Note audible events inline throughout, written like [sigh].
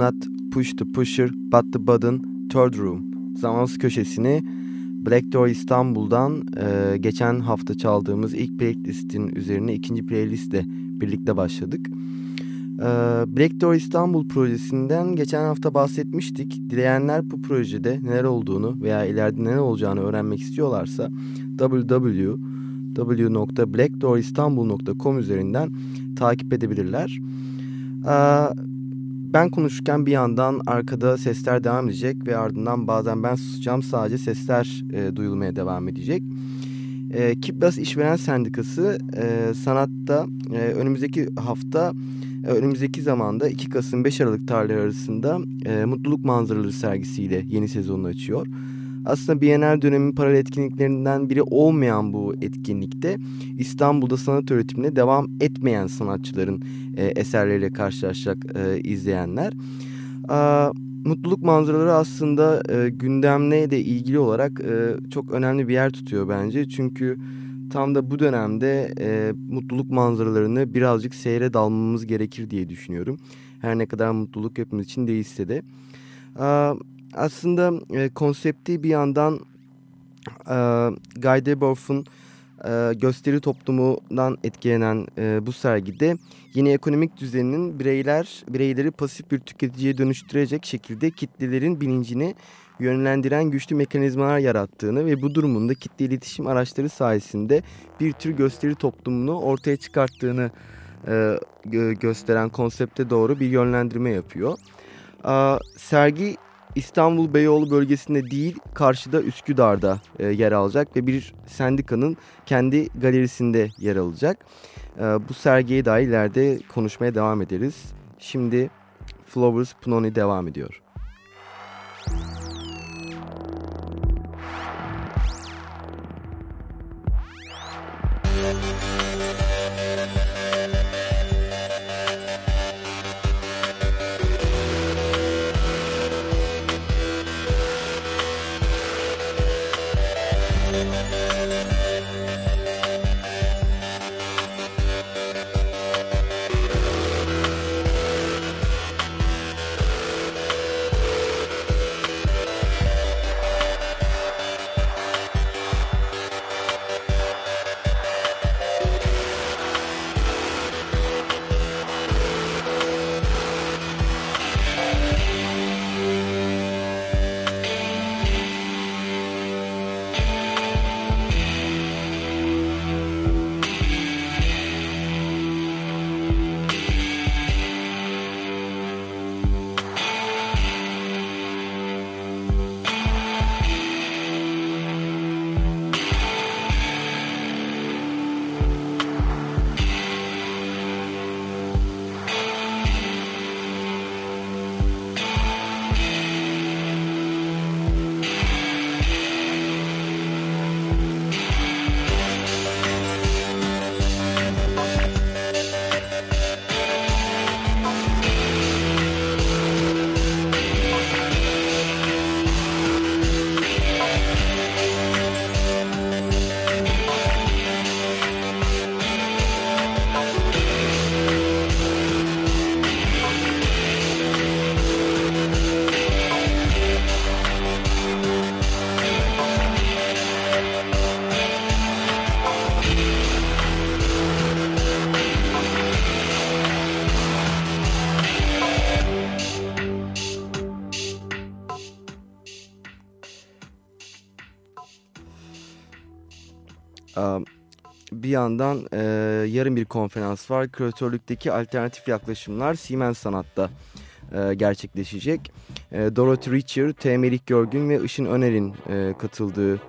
Do Not Push the Pusher But the Button Third Room Zamansız köşesini Black Door İstanbul'dan e, geçen hafta çaldığımız ilk playlistin üzerine ikinci playlistle birlikte başladık. E, Black Door İstanbul projesinden geçen hafta bahsetmiştik. Dileyenler bu projede neler olduğunu veya ileride neler olacağını öğrenmek istiyorlarsa www.blackdooristanbul.com üzerinden takip edebilirler. E, ben konuşurken bir yandan arkada sesler devam edecek ve ardından bazen ben susacağım sadece sesler e, duyulmaya devam edecek. E, Kiplas İşveren Sendikası e, sanatta e, önümüzdeki hafta e, önümüzdeki zamanda 2 Kasım 5 Aralık tarihleri arasında e, Mutluluk Manzaraları sergisiyle yeni sezonunu açıyor. Aslında Bienal dönemin paralel etkinliklerinden biri olmayan bu etkinlikte İstanbul'da sanat öğretimine devam etmeyen sanatçıların e, eserleriyle karşılaşacak e, izleyenler. E, mutluluk manzaraları aslında e, gündemle de ilgili olarak e, çok önemli bir yer tutuyor bence. Çünkü tam da bu dönemde e, mutluluk manzaralarını birazcık seyre dalmamız gerekir diye düşünüyorum. Her ne kadar mutluluk hepimiz için değilse de. E, aslında e, konsepti bir yandan e, Guy Debord'un e, gösteri toplumundan etkilenen e, bu sergide yeni ekonomik düzeninin bireyler bireyleri pasif bir tüketiciye dönüştürecek şekilde kitlelerin bilincini yönlendiren güçlü mekanizmalar yarattığını ve bu durumunda kitle iletişim araçları sayesinde bir tür gösteri toplumunu ortaya çıkarttığını e, gösteren konsepte doğru bir yönlendirme yapıyor. E, sergi İstanbul Beyoğlu bölgesinde değil karşıda Üsküdar'da e, yer alacak ve bir sendikanın kendi galerisinde yer alacak. E, bu sergiye dair ileride konuşmaya devam ederiz. Şimdi Flowers Pnoni devam ediyor. Bir yandan e, yarın bir konferans var. Küratörlükteki alternatif yaklaşımlar Siemens Sanat'ta e, gerçekleşecek. E, Dorothy Richer, T. Melik Görgün ve Işın Öner'in e, katıldığı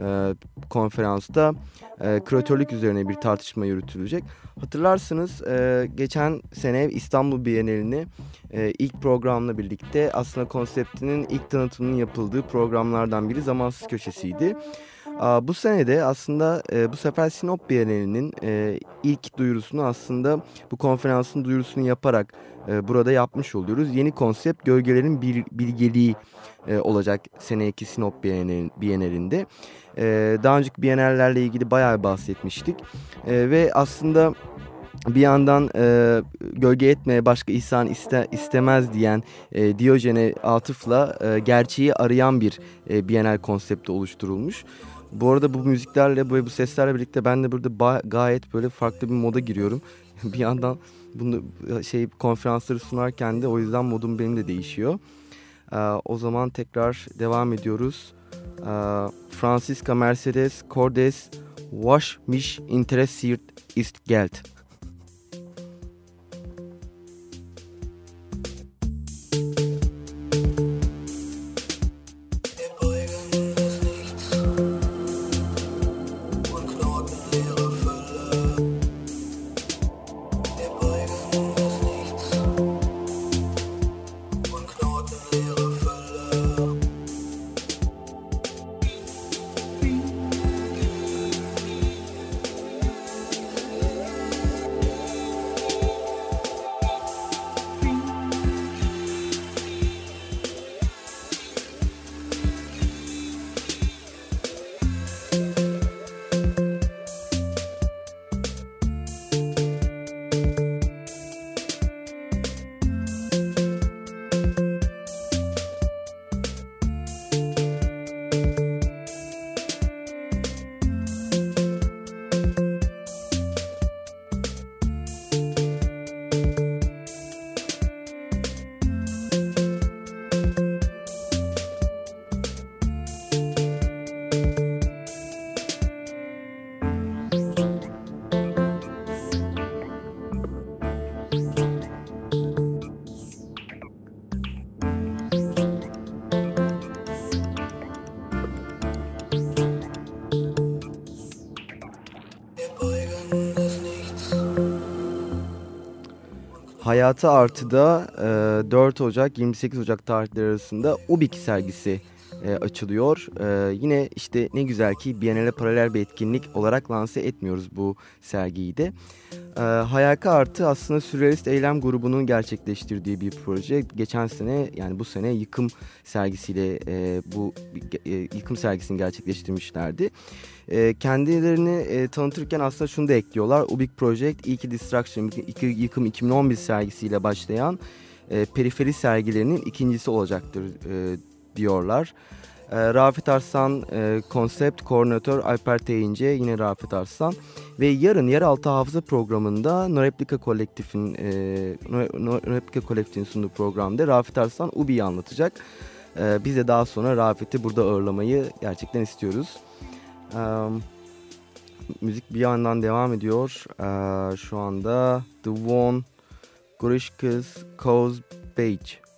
e, konferansta e, küratörlük üzerine bir tartışma yürütülecek. Hatırlarsınız e, geçen sene İstanbul Bienalini e, ilk programla birlikte aslında konseptinin ilk tanıtımının yapıldığı programlardan biri Zamansız Köşesi'ydi. Bu sene de aslında e, bu sefer Sinop Bienalinin e, ilk duyurusunu aslında bu konferansın duyurusunu yaparak e, burada yapmış oluyoruz. Yeni konsept gölgelerin bil, bilgeliği olacak seneki Sinop Bienalinde. Daha önceki Bienallerle ilgili bayağı bahsetmiştik. Ve aslında bir yandan e, gölge etmeye başka insan iste, istemez diyen e, Diyojen'e atıfla e, gerçeği arayan bir e, Bienal konsepti oluşturulmuş. Bu arada bu müziklerle böyle bu seslerle birlikte ben de burada gayet böyle farklı bir moda giriyorum. [laughs] bir yandan bunu şey konferansları sunarken de o yüzden modum benim de değişiyor. Ee, o zaman tekrar devam ediyoruz. Ee, Francisca Mercedes Cordes Was mich interessiert ist Geld. Hayatı Artı'da e, 4 Ocak 28 Ocak tarihleri arasında Ubik sergisi e, açılıyor. E, yine işte ne güzel ki Biennale paralel bir etkinlik olarak lanse etmiyoruz bu sergiyi de. E, Hayaki Artı aslında sürrealist eylem grubunun gerçekleştirdiği bir proje. Geçen sene yani bu sene yıkım sergisiyle e, bu e, yıkım sergisini gerçekleştirmişlerdi. E, kendilerini e, tanıtırken aslında şunu da ekliyorlar. Ubik Project, İki Distraction, iki, Yıkım 2011 sergisiyle başlayan e, periferi sergilerinin ikincisi olacaktır e, diyorlar. E, Rafet Arslan e, konsept koordinatör Alper Teyince yine Rafet Arslan ve yarın yeraltı hafıza programında No Replika Kolektif'in e, no, Replika Kolektif'in sunduğu programda Rafet Arslan Ubi'yi anlatacak. E, biz de daha sonra Rafet'i burada ağırlamayı gerçekten istiyoruz. Müzik bir yandan devam ediyor. E, şu anda The One Grishkas Cause Beige.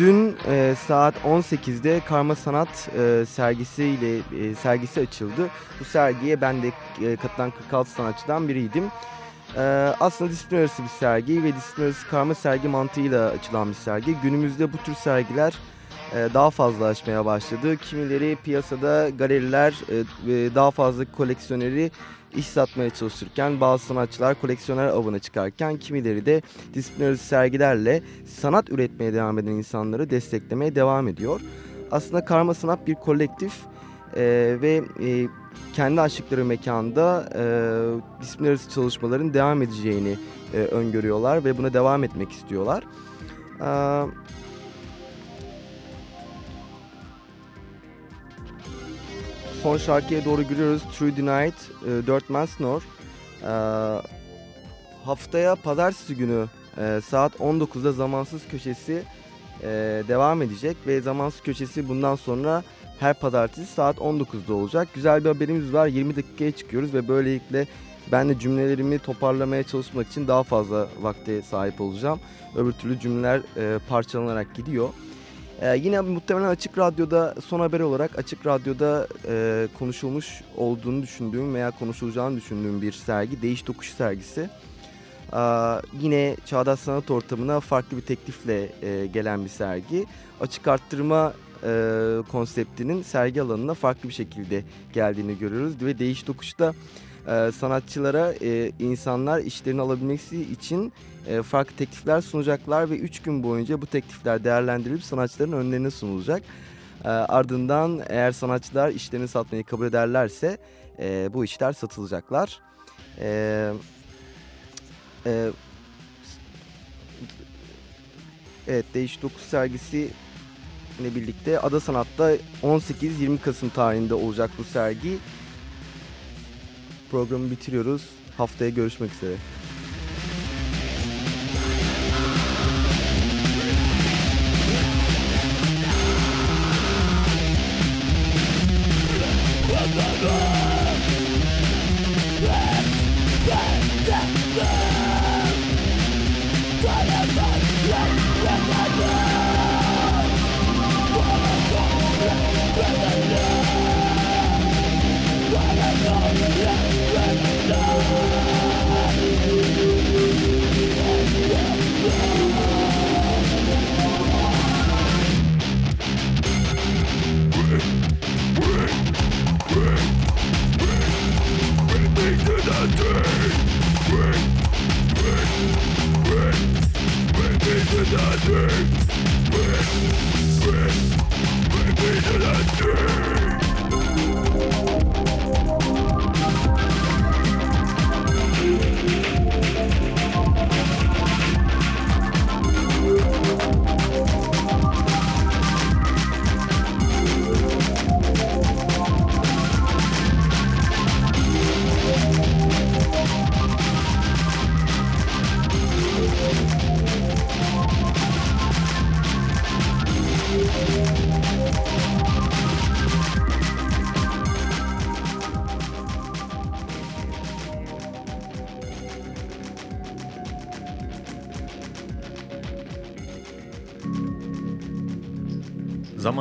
Dün e, saat 18'de Karma Sanat e, sergisiyle e, sergisi açıldı. Bu sergiye ben de e, katılan 46 sanatçıdan biriydim. E, aslında disiplin arası bir sergi ve disiplin arası karma sergi mantığıyla açılan bir sergi. Günümüzde bu tür sergiler daha fazla açmaya başladı. Kimileri piyasada galeriler e, daha fazla koleksiyoneri iş satmaya çalışırken bazı sanatçılar koleksiyoner avına çıkarken kimileri de disiplin sergilerle sanat üretmeye devam eden insanları desteklemeye devam ediyor. Aslında karma sanat bir kolektif e, ve e, kendi açtıkları mekanda e, disiplin çalışmaların devam edeceğini e, öngörüyorlar ve buna devam etmek istiyorlar. E, son şarkıya doğru giriyoruz. True Denied, e, Dirtman Snore. E, haftaya pazartesi günü e, saat 19'da Zamansız Köşesi e, devam edecek ve Zamansız Köşesi bundan sonra her pazartesi saat 19'da olacak. Güzel bir haberimiz var. 20 dakikaya çıkıyoruz ve böylelikle ben de cümlelerimi toparlamaya çalışmak için daha fazla vakte sahip olacağım. Öbür türlü cümleler e, parçalanarak gidiyor. Ee, yine muhtemelen Açık Radyo'da son haber olarak Açık Radyo'da e, konuşulmuş olduğunu düşündüğüm veya konuşulacağını düşündüğüm bir sergi Değiş Tokuş sergisi. Ee, yine Çağdaş Sanat Ortamı'na farklı bir teklifle e, gelen bir sergi. Açık arttırma e, konseptinin sergi alanına farklı bir şekilde geldiğini görüyoruz. Ve Değiş Tokuş'ta e, sanatçılara e, insanlar işlerini alabilmesi için e, farklı teklifler sunacaklar ve 3 gün boyunca bu teklifler değerlendirilip sanatçıların önlerine sunulacak. E, ardından eğer sanatçılar işlerini satmayı kabul ederlerse e, bu işler satılacaklar. Evet Değiş 9 sergisi ile birlikte Ada Sanat'ta 18-20 Kasım tarihinde olacak bu sergi. Programı bitiriyoruz. Haftaya görüşmek üzere. Yeah.